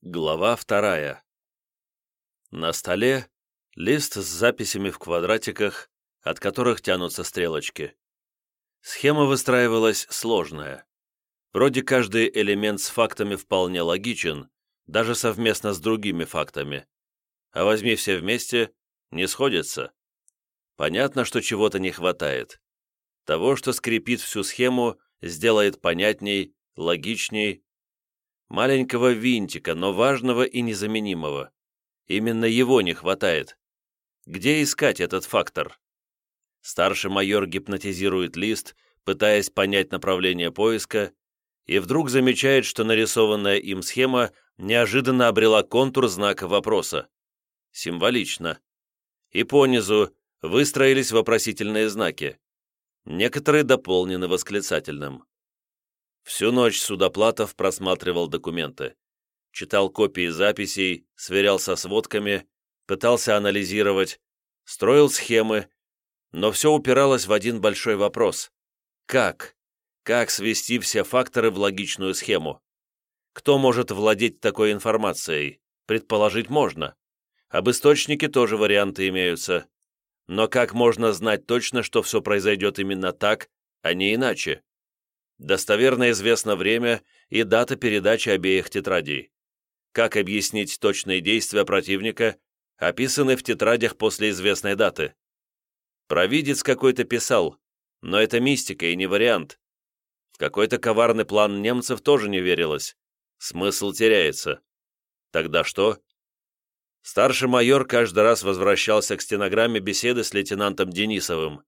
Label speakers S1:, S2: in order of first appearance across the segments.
S1: Глава вторая. На столе лист с записями в квадратиках, от которых тянутся стрелочки. Схема выстраивалась сложная. Вроде каждый элемент с фактами вполне логичен, даже совместно с другими фактами. А возьми все вместе, не сходится. Понятно, что чего-то не хватает. Того, что скрепит всю схему, сделает понятней, логичней, Маленького винтика, но важного и незаменимого. Именно его не хватает. Где искать этот фактор? Старший майор гипнотизирует лист, пытаясь понять направление поиска, и вдруг замечает, что нарисованная им схема неожиданно обрела контур знака вопроса. Символично. И понизу выстроились вопросительные знаки. Некоторые дополнены восклицательным. Всю ночь Судоплатов просматривал документы. Читал копии записей, сверялся с водками, пытался анализировать, строил схемы, но все упиралось в один большой вопрос. Как? Как свести все факторы в логичную схему? Кто может владеть такой информацией? Предположить можно. Об источнике тоже варианты имеются. Но как можно знать точно, что все произойдет именно так, а не иначе? Достоверно известно время и дата передачи обеих тетрадей. Как объяснить точные действия противника, описанные в тетрадях после известной даты? Провидец какой-то писал, но это мистика и не вариант. В какой-то коварный план немцев тоже не верилось. Смысл теряется. Тогда что? Старший майор каждый раз возвращался к стенограмме беседы с лейтенантом Денисовым.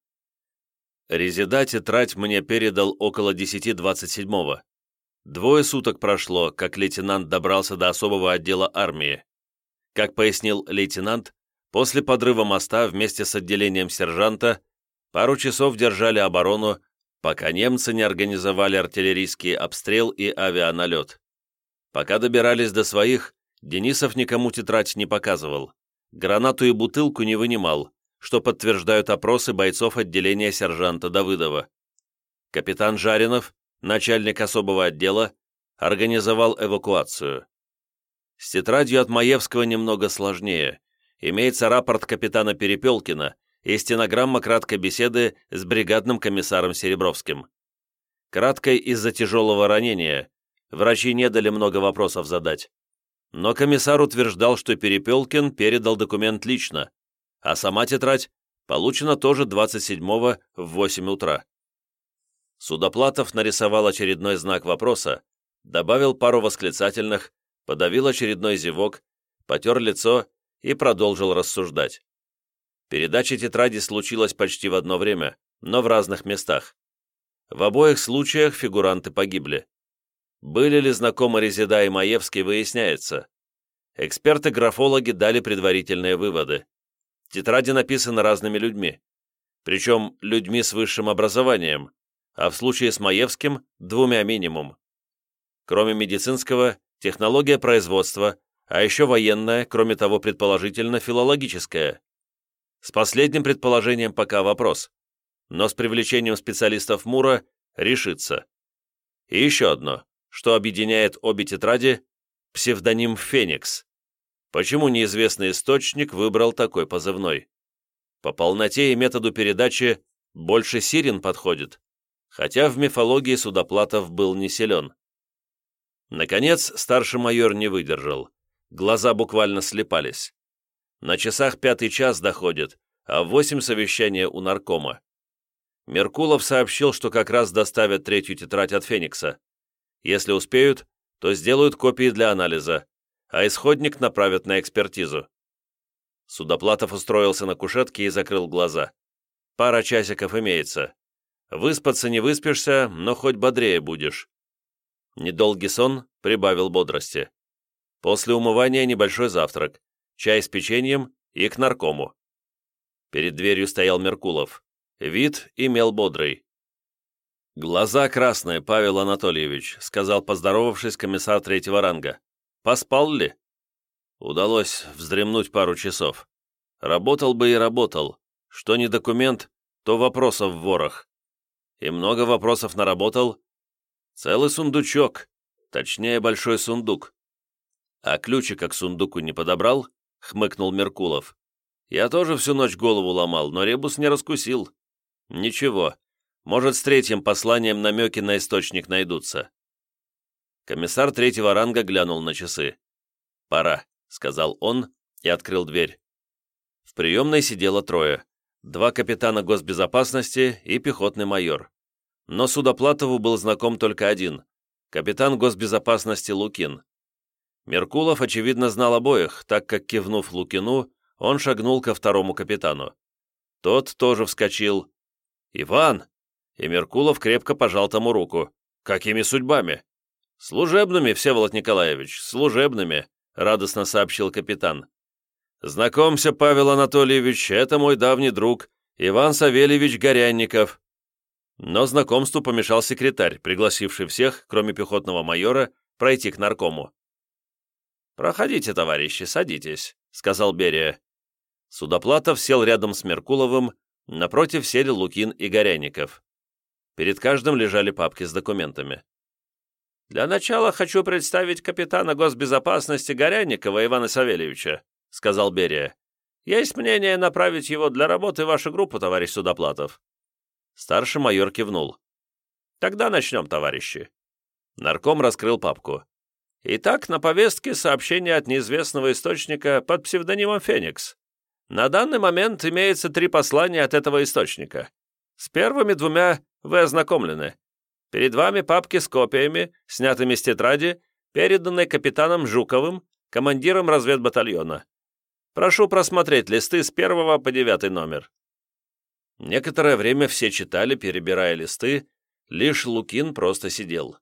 S1: Резида тетрадь мне передал около 10.27-го. Двое суток прошло, как лейтенант добрался до особого отдела армии. Как пояснил лейтенант, после подрыва моста вместе с отделением сержанта пару часов держали оборону, пока немцы не организовали артиллерийский обстрел и авианалет. Пока добирались до своих, Денисов никому тетрадь не показывал, гранату и бутылку не вынимал, что подтверждают опросы бойцов отделения сержанта Давыдова. Капитан Жаринов, начальник особого отдела, организовал эвакуацию. С тетрадью от Маевского немного сложнее. Имеется рапорт капитана Перепелкина и стенограмма краткой беседы с бригадным комиссаром Серебровским. Краткой из-за тяжелого ранения. Врачи не дали много вопросов задать. Но комиссар утверждал, что Перепелкин передал документ лично, а сама тетрадь получена тоже 27-го в 8 утра. Судоплатов нарисовал очередной знак вопроса, добавил пару восклицательных, подавил очередной зевок, потер лицо и продолжил рассуждать. Передача тетради случилась почти в одно время, но в разных местах. В обоих случаях фигуранты погибли. Были ли знакомы Резида и Маевский, выясняется. Эксперты-графологи дали предварительные выводы. Тетради написаны разными людьми, причем людьми с высшим образованием, а в случае с Маевским – двумя минимум. Кроме медицинского, технология производства, а еще военная, кроме того, предположительно, филологическая. С последним предположением пока вопрос, но с привлечением специалистов МУРа решится. И еще одно, что объединяет обе тетради – псевдоним «Феникс». Почему неизвестный источник выбрал такой позывной? По полноте и методу передачи больше Сирин подходит, хотя в мифологии Судоплатов был не силен. Наконец, старший майор не выдержал. Глаза буквально слепались. На часах пятый час доходит, а в восемь совещания у наркома. Меркулов сообщил, что как раз доставят третью тетрадь от Феникса. Если успеют, то сделают копии для анализа, а исходник направят на экспертизу. Судоплатов устроился на кушетке и закрыл глаза. Пара часиков имеется. Выспаться не выспишься, но хоть бодрее будешь. Недолгий сон прибавил бодрости. После умывания небольшой завтрак, чай с печеньем и к наркому. Перед дверью стоял Меркулов. Вид имел бодрый. «Глаза красные, Павел Анатольевич», — сказал, поздоровавшись, комиссар третьего ранга. Поспал ли? Удалось вздремнуть пару часов. Работал бы и работал. Что не документ, то вопросов в ворох. И много вопросов наработал. Целый сундучок, точнее большой сундук. «А ключика к сундуку не подобрал?» — хмыкнул Меркулов. «Я тоже всю ночь голову ломал, но ребус не раскусил. Ничего, может, с третьим посланием намеки на источник найдутся». Комиссар третьего ранга глянул на часы. «Пора», — сказал он и открыл дверь. В приемной сидело трое. Два капитана госбезопасности и пехотный майор. Но Судоплатову был знаком только один — капитан госбезопасности Лукин. Меркулов, очевидно, знал обоих, так как, кивнув Лукину, он шагнул ко второму капитану. Тот тоже вскочил. «Иван!» И Меркулов крепко пожал тому руку. «Какими судьбами?» «Служебными, Всеволод Николаевич, служебными», — радостно сообщил капитан. «Знакомься, Павел Анатольевич, это мой давний друг, Иван Савельевич Горянников». Но знакомству помешал секретарь, пригласивший всех, кроме пехотного майора, пройти к наркому. «Проходите, товарищи, садитесь», — сказал Берия. Судоплатов сел рядом с Меркуловым, напротив сели Лукин и Горяников. Перед каждым лежали папки с документами. «Для начала хочу представить капитана госбезопасности Горяникова Ивана Савельевича», — сказал Берия. «Есть мнение направить его для работы в вашу группу, товарищ Судоплатов». Старший майор кивнул. «Тогда начнем, товарищи». Нарком раскрыл папку. Итак, на повестке сообщение от неизвестного источника под псевдонимом «Феникс». На данный момент имеется три послания от этого источника. С первыми двумя вы ознакомлены. Перед вами папки с копиями, снятыми с тетради, переданной капитаном Жуковым, командиром разведбатальона. Прошу просмотреть листы с первого по девятый номер. Некоторое время все читали, перебирая листы, лишь Лукин просто сидел.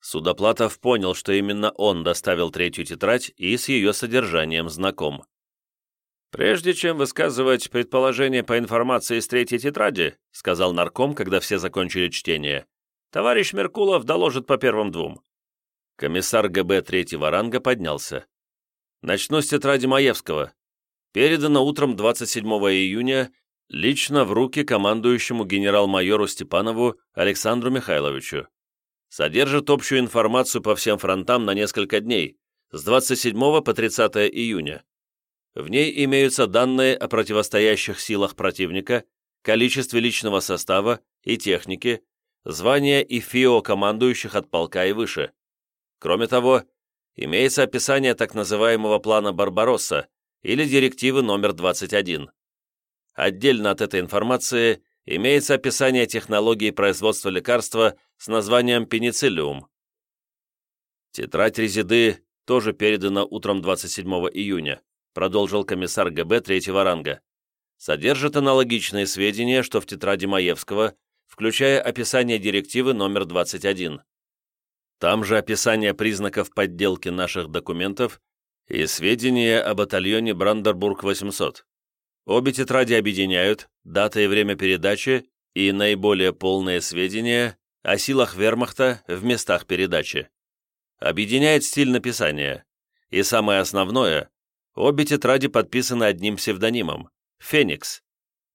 S1: Судоплатов понял, что именно он доставил третью тетрадь и с ее содержанием знаком. «Прежде чем высказывать предположение по информации из третьей тетради», сказал нарком, когда все закончили чтение, «товарищ Меркулов доложит по первым двум». Комиссар ГБ третьего ранга поднялся. «Начну с тетради Маевского. Передано утром 27 июня лично в руки командующему генерал-майору Степанову Александру Михайловичу содержит общую информацию по всем фронтам на несколько дней, с 27 по 30 июня. В ней имеются данные о противостоящих силах противника, количестве личного состава и техники, звания и ФИО командующих от полка и выше. Кроме того, имеется описание так называемого плана «Барбаросса» или директивы номер 21. Отдельно от этой информации имеется описание технологии производства лекарства с названием пенициллиум. Тетрадь резиды тоже передана утром 27 июня, продолжил комиссар ГБ третьего ранга. Содержит аналогичные сведения, что в тетради Маевского, включая описание директивы номер 21. Там же описание признаков подделки наших документов и сведения о батальоне Брандербург-800. Обе тетради объединяют дата и время передачи и наиболее полные сведения о силах вермахта в местах передачи. Объединяет стиль написания. И самое основное, обе тетради подписаны одним псевдонимом – «Феникс».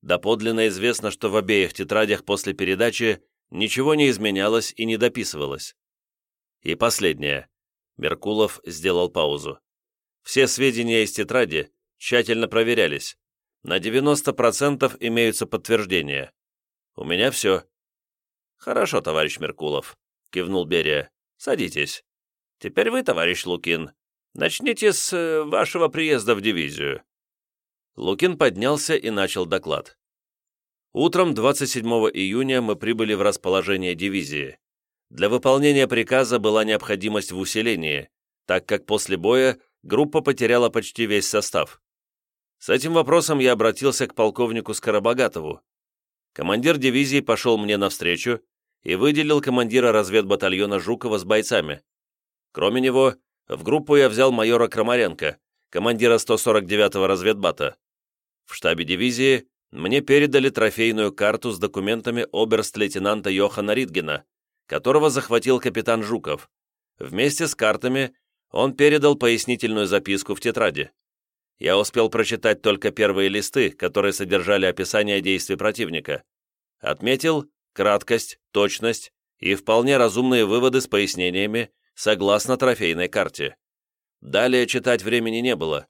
S1: Доподлинно известно, что в обеих тетрадях после передачи ничего не изменялось и не дописывалось. И последнее. Меркулов сделал паузу. Все сведения из тетради тщательно проверялись, на 90% имеются подтверждения. У меня все». «Хорошо, товарищ Меркулов», — кивнул Берия. «Садитесь. Теперь вы, товарищ Лукин. Начните с э, вашего приезда в дивизию». Лукин поднялся и начал доклад. Утром 27 июня мы прибыли в расположение дивизии. Для выполнения приказа была необходимость в усилении, так как после боя группа потеряла почти весь состав. С этим вопросом я обратился к полковнику Скоробогатову. Командир дивизии пошел мне навстречу и выделил командира разведбатальона Жукова с бойцами. Кроме него, в группу я взял майора Крамаренко, командира 149-го разведбата. В штабе дивизии мне передали трофейную карту с документами оберст-лейтенанта Йохана Ритгена, которого захватил капитан Жуков. Вместе с картами он передал пояснительную записку в тетради я успел прочитать только первые листы, которые содержали описание действий противника. Отметил краткость, точность и вполне разумные выводы с пояснениями, согласно трофейной карте. Далее читать времени не было.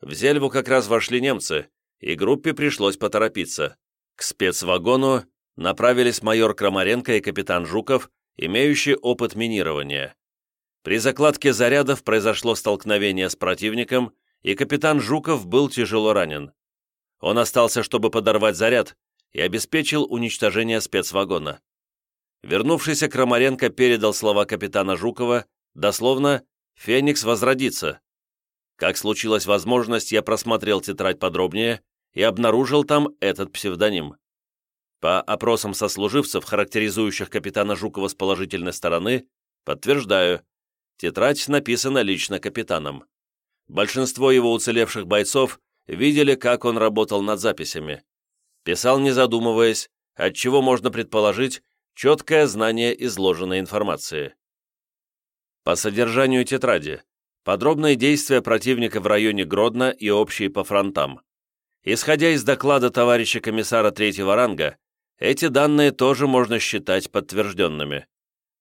S1: В Зельву как раз вошли немцы, и группе пришлось поторопиться. К спецвагону направились майор Крамаренко и капитан Жуков, имеющие опыт минирования. При закладке зарядов произошло столкновение с противником, и капитан Жуков был тяжело ранен. Он остался, чтобы подорвать заряд, и обеспечил уничтожение спецвагона. Вернувшийся Крамаренко передал слова капитана Жукова, дословно «Феникс возродится». Как случилась возможность, я просмотрел тетрадь подробнее и обнаружил там этот псевдоним. По опросам сослуживцев, характеризующих капитана Жукова с положительной стороны, подтверждаю, тетрадь написана лично капитаном. Большинство его уцелевших бойцов видели, как он работал над записями. Писал не задумываясь, отчего можно предположить четкое знание изложенной информации. По содержанию тетради. Подробные действия противника в районе Гродно и общие по фронтам. Исходя из доклада товарища комиссара третьего ранга, эти данные тоже можно считать подтвержденными.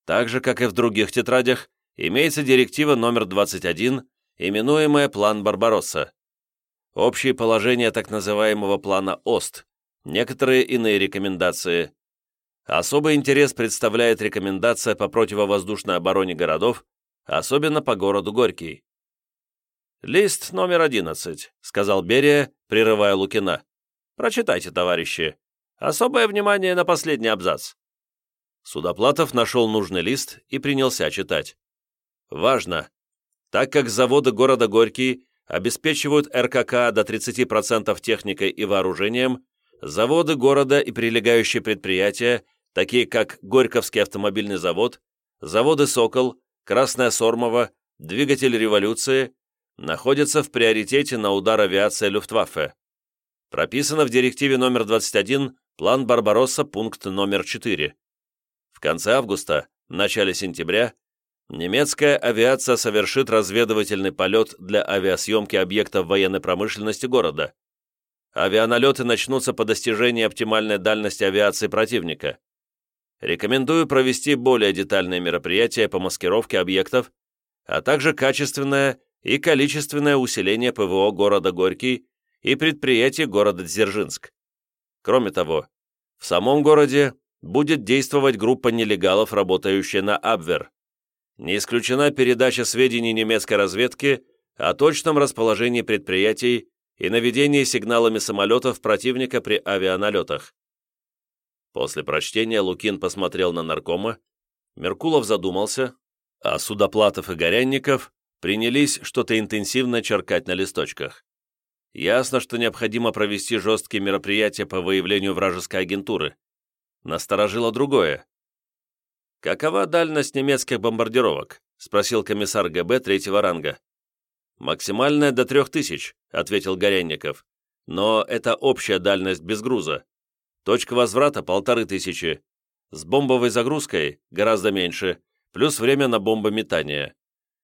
S1: Так же, как и в других тетрадях, имеется директива номер 21, именуемая «План Барбаросса». Общие положения так называемого плана ОСТ, некоторые иные рекомендации. Особый интерес представляет рекомендация по противовоздушной обороне городов, особенно по городу Горький. «Лист номер 11», — сказал Берия, прерывая Лукина. «Прочитайте, товарищи. Особое внимание на последний абзац». Судоплатов нашел нужный лист и принялся читать. «Важно! Так как заводы города Горький обеспечивают РКК до 30% техникой и вооружением, заводы города и прилегающие предприятия, такие как Горьковский автомобильный завод, заводы «Сокол», «Красная Сормова», «Двигатель революции», находятся в приоритете на удар авиации Люфтваффе. Прописано в директиве номер 21 План Барбаросса, пункт номер 4. В конце августа, начале сентября, немецкая авиация совершит разведывательный полет для авиасъемки объектов военной промышленности города. Авианалеты начнутся по достижении оптимальной дальности авиации противника. Рекомендую провести более детальные мероприятия по маскировке объектов, а также качественное и количественное усиление ПВО города Горький и предприятий города Дзержинск. Кроме того, в самом городе будет действовать группа нелегалов, работающая на Абвер. Не исключена передача сведений немецкой разведки о точном расположении предприятий и наведении сигналами самолетов противника при авианалетах. После прочтения Лукин посмотрел на наркома, Меркулов задумался, а Судоплатов и Горянников принялись что-то интенсивно черкать на листочках. Ясно, что необходимо провести жесткие мероприятия по выявлению вражеской агентуры. Насторожило другое. «Какова дальность немецких бомбардировок?» — спросил комиссар ГБ третьего ранга. «Максимальная до трех тысяч», — ответил Горенников. «Но это общая дальность без груза. Точка возврата — полторы тысячи. С бомбовой загрузкой гораздо меньше, плюс время на бомбометание.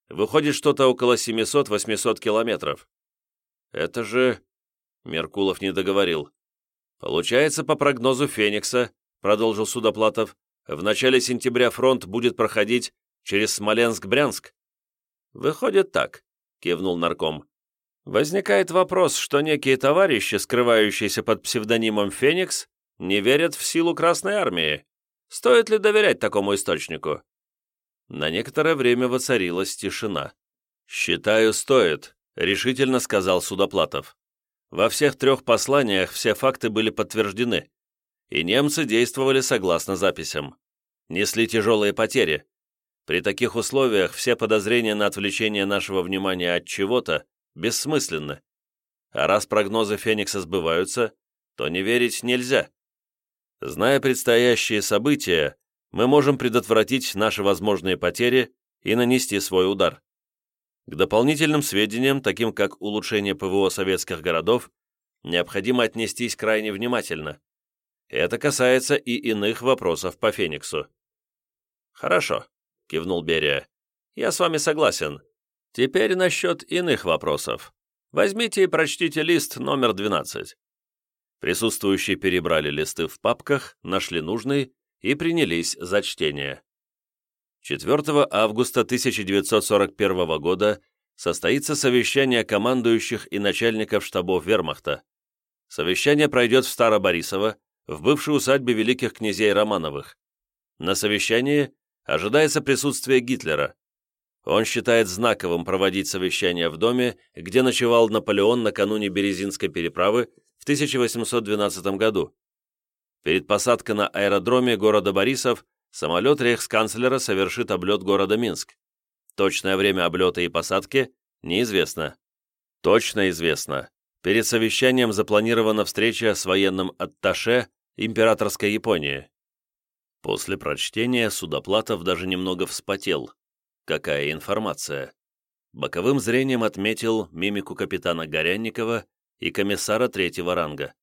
S1: Выходит что-то около 700-800 километров. Это же...» Меркулов не договорил. «Получается, по прогнозу Феникса, — продолжил Судоплатов, — в начале сентября фронт будет проходить через Смоленск-Брянск?» «Выходит так», — кивнул нарком. «Возникает вопрос, что некие товарищи, скрывающиеся под псевдонимом «Феникс», не верят в силу Красной Армии. Стоит ли доверять такому источнику?» На некоторое время воцарилась тишина. «Считаю, стоит», решительно сказал Судоплатов. Во всех трех посланиях все факты были подтверждены, и немцы действовали согласно записям. Несли тяжелые потери. При таких условиях все подозрения на отвлечение нашего внимания от чего-то бессмысленны. А раз прогнозы Феникса сбываются, то не верить нельзя. Зная предстоящие события, мы можем предотвратить наши возможные потери и нанести свой удар. К дополнительным сведениям, таким как улучшение ПВО советских городов, необходимо отнестись крайне внимательно. Это касается и иных вопросов по Фениксу. «Хорошо», — кивнул Берия. «Я с вами согласен. Теперь насчет иных вопросов. Возьмите и прочтите лист номер 12». Присутствующие перебрали листы в папках, нашли нужный и принялись за чтение. 4 августа 1941 года состоится совещание командующих и начальников штабов вермахта. Совещание пройдет в Староборисово, в бывшей усадьбе великих князей Романовых. На совещании ожидается присутствие Гитлера. Он считает знаковым проводить совещание в доме, где ночевал Наполеон накануне Березинской переправы 1812 году. Перед посадкой на аэродроме города Борисов самолет рейхсканцлера совершит облет города Минск. Точное время облета и посадки неизвестно. Точно известно. Перед совещанием запланирована встреча с военным атташе императорской Японии. После прочтения Судоплатов даже немного вспотел. Какая информация? Боковым зрением отметил мимику капитана Горянникова и комиссара третьего ранга.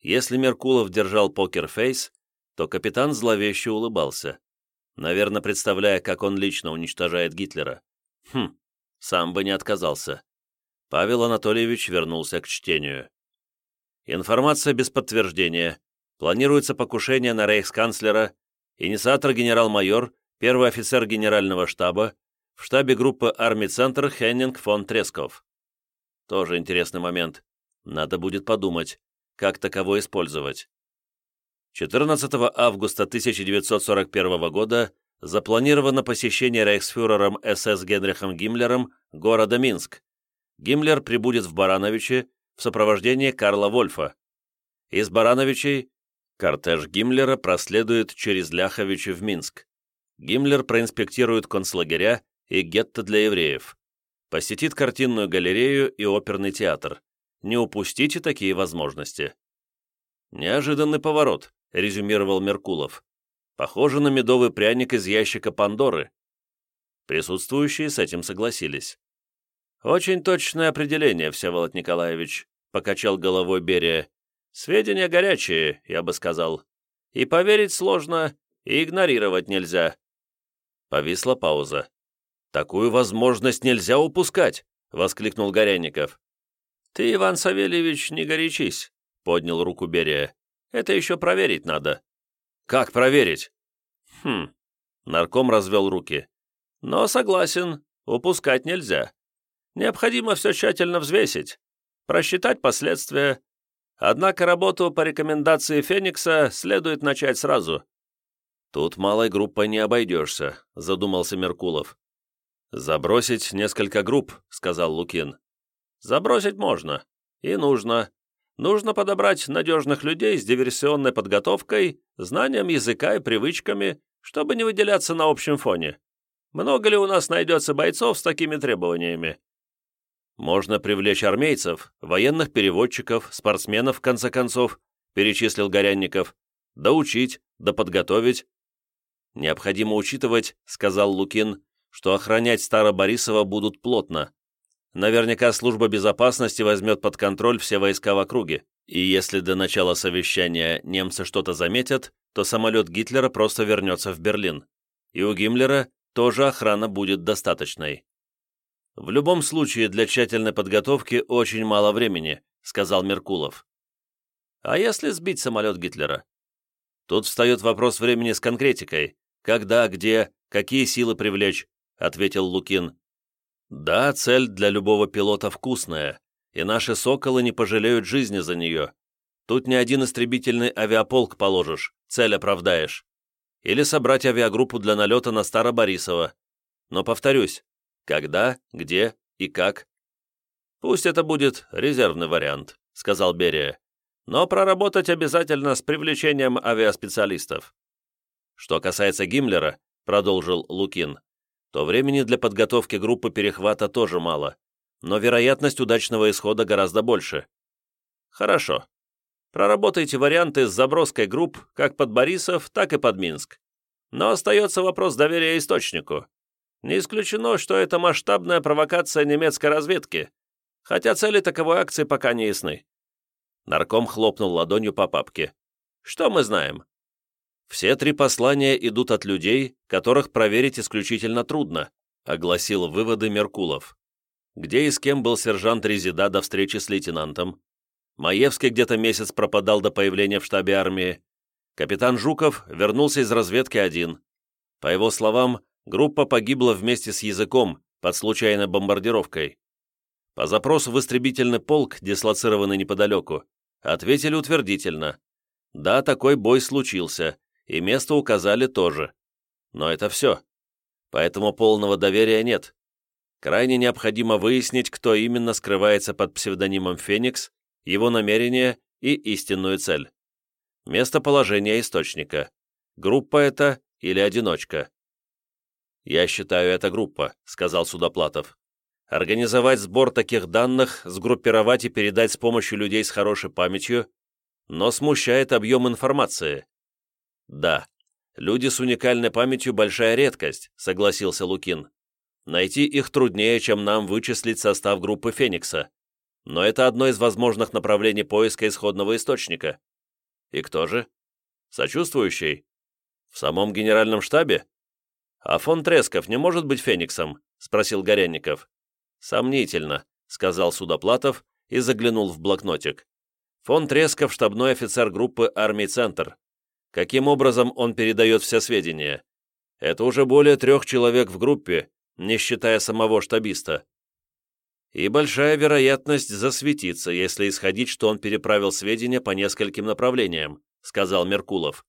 S1: Если Меркулов держал покерфейс, то капитан зловеще улыбался, наверное, представляя, как он лично уничтожает Гитлера. Хм, сам бы не отказался. Павел Анатольевич вернулся к чтению. Информация без подтверждения. Планируется покушение на рейхсканцлера Инициатор генерал-майор, первый офицер генерального штаба, в штабе группы армий «Центр» Хеннинг фон Тресков. Тоже интересный момент. Надо будет подумать, как таково использовать. 14 августа 1941 года запланировано посещение рейхсфюрером СС Генрихом Гиммлером города Минск. Гиммлер прибудет в Барановиче в сопровождении Карла Вольфа. Из Барановичей Кортеж Гиммлера проследует через Ляховичи в Минск. Гиммлер проинспектирует концлагеря и гетто для евреев. Посетит картинную галерею и оперный театр. Не упустите такие возможности. «Неожиданный поворот», — резюмировал Меркулов. «Похоже на медовый пряник из ящика Пандоры». Присутствующие с этим согласились. «Очень точное определение, Всеволод Николаевич», — покачал головой Берия. Сведения горячие, я бы сказал. И поверить сложно, и игнорировать нельзя». Повисла пауза. «Такую возможность нельзя упускать!» — воскликнул Горяников. «Ты, Иван Савельевич, не горячись», — поднял руку Берия. «Это еще проверить надо». «Как проверить?» «Хм...» — нарком развел руки. «Но согласен, упускать нельзя. Необходимо все тщательно взвесить, просчитать последствия, Однако работу по рекомендации Феникса следует начать сразу. Тут малой группой не обойдешься, задумался Меркулов. Забросить несколько групп, сказал Лукин. Забросить можно. И нужно. Нужно подобрать надежных людей с диверсионной подготовкой, знанием языка и привычками, чтобы не выделяться на общем фоне. Много ли у нас найдется бойцов с такими требованиями? Можно привлечь армейцев, военных переводчиков, спортсменов, в конце концов, перечислил Горянников, да учить, да подготовить. Необходимо учитывать, сказал Лукин, что охранять Староборисова будут плотно. Наверняка служба безопасности возьмет под контроль все войска в округе, и если до начала совещания немцы что-то заметят, то самолет Гитлера просто вернется в Берлин. И у Гиммлера тоже охрана будет достаточной. «В любом случае, для тщательной подготовки очень мало времени», сказал Меркулов. «А если сбить самолет Гитлера?» «Тут встает вопрос времени с конкретикой. Когда, где, какие силы привлечь?» ответил Лукин. «Да, цель для любого пилота вкусная, и наши «Соколы» не пожалеют жизни за нее. Тут ни один истребительный авиаполк положишь, цель оправдаешь. Или собрать авиагруппу для налета на Староборисово. Но, повторюсь, когда, где и как. «Пусть это будет резервный вариант», — сказал Берия. «Но проработать обязательно с привлечением авиаспециалистов». «Что касается Гиммлера», — продолжил Лукин, «то времени для подготовки группы перехвата тоже мало, но вероятность удачного исхода гораздо больше». «Хорошо. Проработайте варианты с заброской групп как под Борисов, так и под Минск. Но остается вопрос доверия источнику. Не исключено, что это масштабная провокация немецкой разведки, хотя цели таковой акции пока не ясны. Нарком хлопнул ладонью по папке. Что мы знаем? Все три послания идут от людей, которых проверить исключительно трудно, огласил выводы Меркулов. Где и с кем был сержант Резида до встречи с лейтенантом? Маевский где-то месяц пропадал до появления в штабе армии. Капитан Жуков вернулся из разведки один. По его словам, Группа погибла вместе с языком, под случайной бомбардировкой. По запросу в истребительный полк, дислоцированный неподалеку, ответили утвердительно. Да, такой бой случился, и место указали тоже. Но это все. Поэтому полного доверия нет. Крайне необходимо выяснить, кто именно скрывается под псевдонимом «Феникс», его намерение и истинную цель. Местоположение источника. Группа это или одиночка? «Я считаю, это группа», — сказал Судоплатов. «Организовать сбор таких данных, сгруппировать и передать с помощью людей с хорошей памятью, но смущает объем информации». «Да, люди с уникальной памятью – большая редкость», — согласился Лукин. «Найти их труднее, чем нам вычислить состав группы «Феникса». Но это одно из возможных направлений поиска исходного источника. И кто же? Сочувствующий? В самом генеральном штабе? «А фон Тресков не может быть Фениксом?» — спросил Горянников. «Сомнительно», — сказал Судоплатов и заглянул в блокнотик. «Фон Тресков — штабной офицер группы армий «Центр». Каким образом он передает все сведения? Это уже более трех человек в группе, не считая самого штабиста. И большая вероятность засветиться, если исходить, что он переправил сведения по нескольким направлениям», — сказал Меркулов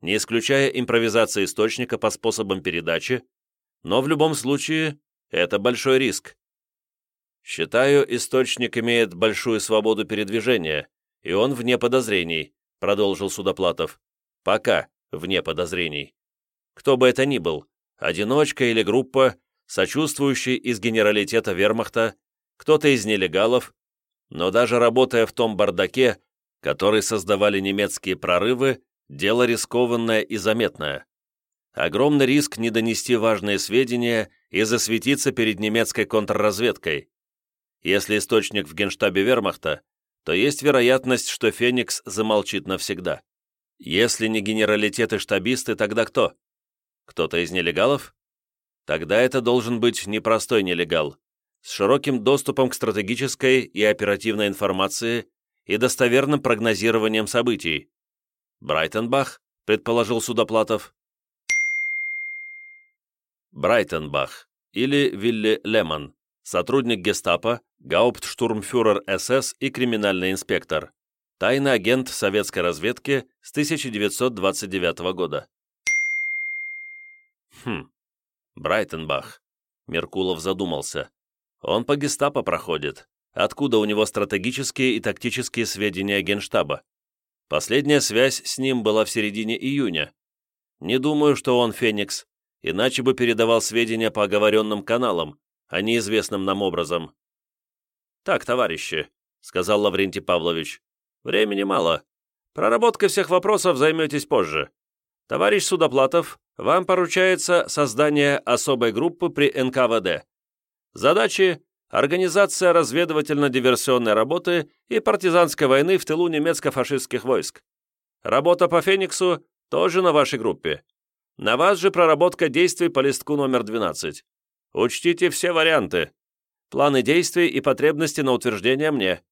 S1: не исключая импровизации источника по способам передачи, но в любом случае это большой риск. Считаю, источник имеет большую свободу передвижения, и он вне подозрений, продолжил Судоплатов. Пока вне подозрений. Кто бы это ни был, одиночка или группа, сочувствующий из генералитета вермахта, кто-то из нелегалов, но даже работая в том бардаке, который создавали немецкие прорывы, Дело рискованное и заметное. Огромный риск не донести важные сведения и засветиться перед немецкой контрразведкой. Если источник в генштабе вермахта, то есть вероятность, что «Феникс» замолчит навсегда. Если не генералитет и штабисты, тогда кто? Кто-то из нелегалов? Тогда это должен быть непростой нелегал, с широким доступом к стратегической и оперативной информации и достоверным прогнозированием событий. «Брайтенбах», — предположил Судоплатов. Брайтенбах или Вилли Лемон, сотрудник гестапо, гауптштурмфюрер СС и криминальный инспектор, тайный агент советской разведки с 1929 года. Хм, Брайтенбах. Меркулов задумался. Он по гестапо проходит. Откуда у него стратегические и тактические сведения генштаба? Последняя связь с ним была в середине июня. Не думаю, что он Феникс, иначе бы передавал сведения по оговоренным каналам, а не известным нам образом. «Так, товарищи», — сказал Лаврентий Павлович, — «времени мало. Проработкой всех вопросов займетесь позже. Товарищ Судоплатов, вам поручается создание особой группы при НКВД. Задачи организация разведывательно-диверсионной работы и партизанской войны в тылу немецко-фашистских войск. Работа по «Фениксу» тоже на вашей группе. На вас же проработка действий по листку номер 12. Учтите все варианты. Планы действий и потребности на утверждение мне.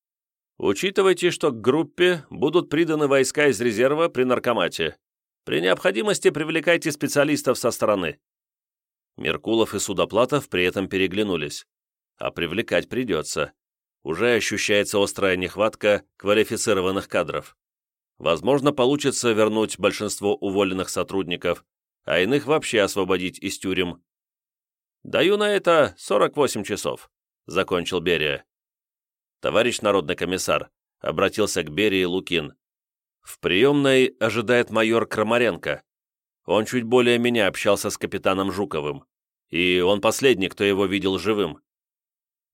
S1: Учитывайте, что к группе будут приданы войска из резерва при наркомате. При необходимости привлекайте специалистов со стороны». Меркулов и Судоплатов при этом переглянулись а привлекать придется. Уже ощущается острая нехватка квалифицированных кадров. Возможно, получится вернуть большинство уволенных сотрудников, а иных вообще освободить из тюрем. «Даю на это 48 часов», — закончил Берия. «Товарищ народный комиссар», — обратился к Берии Лукин. «В приемной ожидает майор Крамаренко. Он чуть более меня общался с капитаном Жуковым, и он последний, кто его видел живым.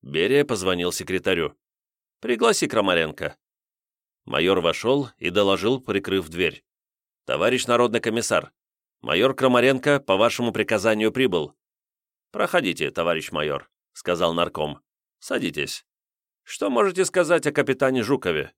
S1: Берия позвонил секретарю. «Пригласи Крамаренко». Майор вошел и доложил, прикрыв дверь. «Товарищ народный комиссар, майор Крамаренко по вашему приказанию прибыл». «Проходите, товарищ майор», — сказал нарком. «Садитесь. Что можете сказать о капитане Жукове?»